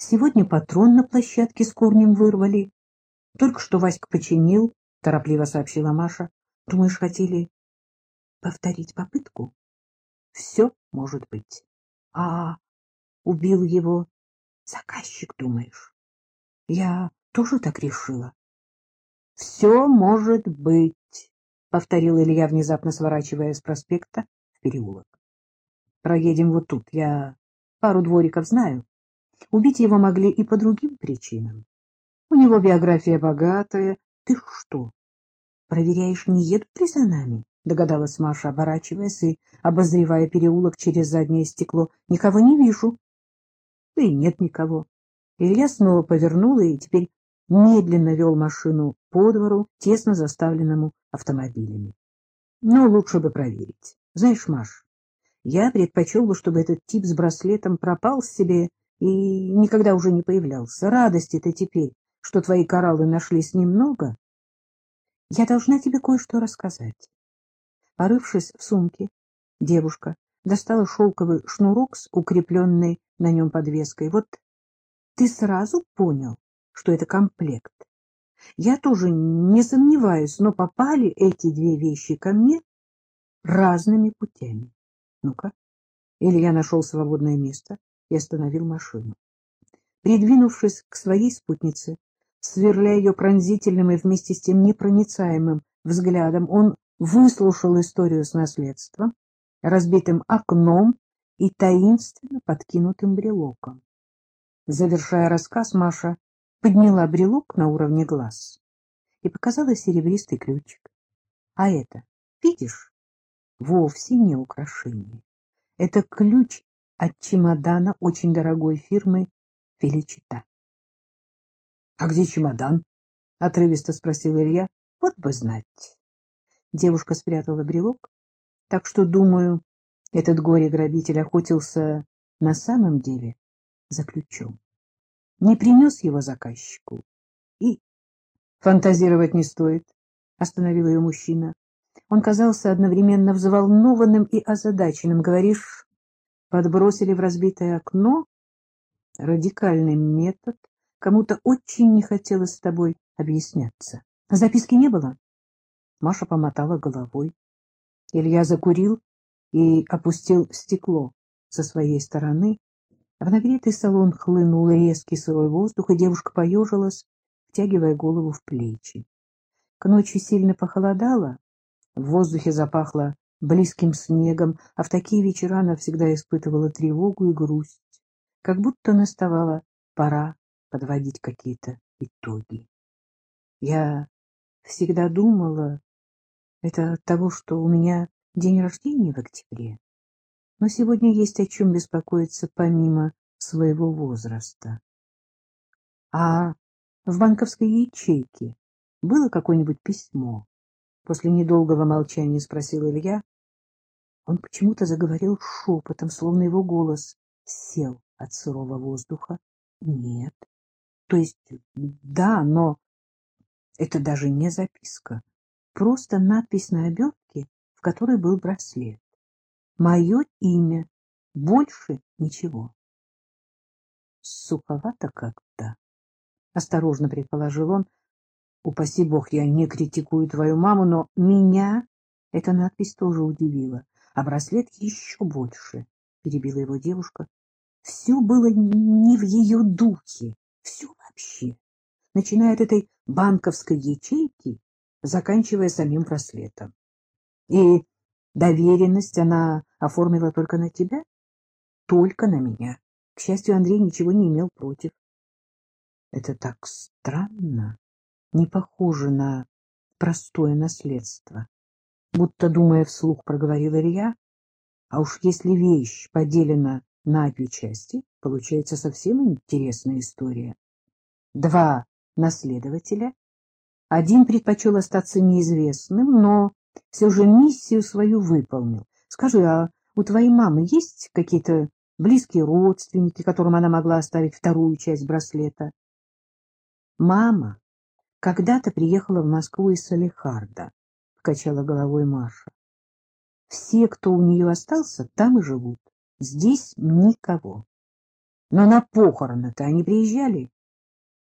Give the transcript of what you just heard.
Сегодня патрон на площадке с корнем вырвали. Только что Васька починил, — торопливо сообщила Маша. Думаешь, хотели повторить попытку? Все может быть. А убил его заказчик, думаешь? Я тоже так решила. Все может быть, — повторил Илья, внезапно сворачивая с проспекта в переулок. Проедем вот тут. Я пару двориков знаю. Убить его могли и по другим причинам. У него биография богатая. Ты что, проверяешь, не едут ли за нами? Догадалась Маша, оборачиваясь и обозревая переулок через заднее стекло. Никого не вижу. Да и нет никого. Илья снова повернул и теперь медленно вел машину по двору, тесно заставленному автомобилями. Но лучше бы проверить. Знаешь, Маш, я предпочел бы, чтобы этот тип с браслетом пропал себе и никогда уже не появлялся. Радости-то теперь, что твои кораллы нашлись немного. Я должна тебе кое-что рассказать. Порывшись в сумке, девушка достала шелковый шнурок с укрепленной на нем подвеской. Вот ты сразу понял, что это комплект. Я тоже не сомневаюсь, но попали эти две вещи ко мне разными путями. Ну-ка. Илья нашел свободное место и остановил машину. Придвинувшись к своей спутнице, сверля ее пронзительным и вместе с тем непроницаемым взглядом, он выслушал историю с наследством, разбитым окном и таинственно подкинутым брелоком. Завершая рассказ, Маша подняла брелок на уровне глаз и показала серебристый ключик. А это, видишь, вовсе не украшение. Это ключ от чемодана очень дорогой фирмы Феличита. — А где чемодан? — отрывисто спросил Илья. — Вот бы знать. Девушка спрятала брелок, так что, думаю, этот горе-грабитель охотился на самом деле за ключом. Не принес его заказчику. И фантазировать не стоит, — остановил ее мужчина. Он казался одновременно взволнованным и озадаченным. Говоришь, подбросили в разбитое окно? Радикальный метод. Кому-то очень не хотелось с тобой объясняться. Записки не было? Маша помотала головой. Илья закурил и опустил стекло со своей стороны. В нагретый салон хлынул резкий сырой воздух, и девушка поежилась, втягивая голову в плечи. К ночи сильно похолодало, в воздухе запахло близким снегом, а в такие вечера она всегда испытывала тревогу и грусть, как будто наставала пора подводить какие-то итоги. Я всегда думала, это от того, что у меня день рождения в октябре, но сегодня есть о чем беспокоиться помимо своего возраста. А в банковской ячейке было какое-нибудь письмо? После недолгого молчания спросил Илья. Он почему-то заговорил шепотом, словно его голос сел от сырого воздуха. Нет. То есть, да, но это даже не записка. Просто надпись на обертке, в которой был браслет. Мое имя. Больше ничего. Суховато как-то. Осторожно предположил он, Упаси бог, я не критикую твою маму, но меня эта надпись тоже удивила, а браслет еще больше, — перебила его девушка. Все было не в ее духе, все вообще, начиная от этой банковской ячейки, заканчивая самим браслетом. И доверенность она оформила только на тебя? Только на меня. К счастью, Андрей ничего не имел против. Это так странно не похоже на простое наследство. Будто, думая вслух, проговорил Илья, а уж если вещь поделена на две части, получается совсем интересная история. Два наследователя, один предпочел остаться неизвестным, но все же миссию свою выполнил. Скажи, а у твоей мамы есть какие-то близкие родственники, которым она могла оставить вторую часть браслета? Мама когда-то приехала в Москву из Салихарда, — покачала головой Маша. Все, кто у нее остался, там и живут. Здесь никого. Но на похороны-то они приезжали.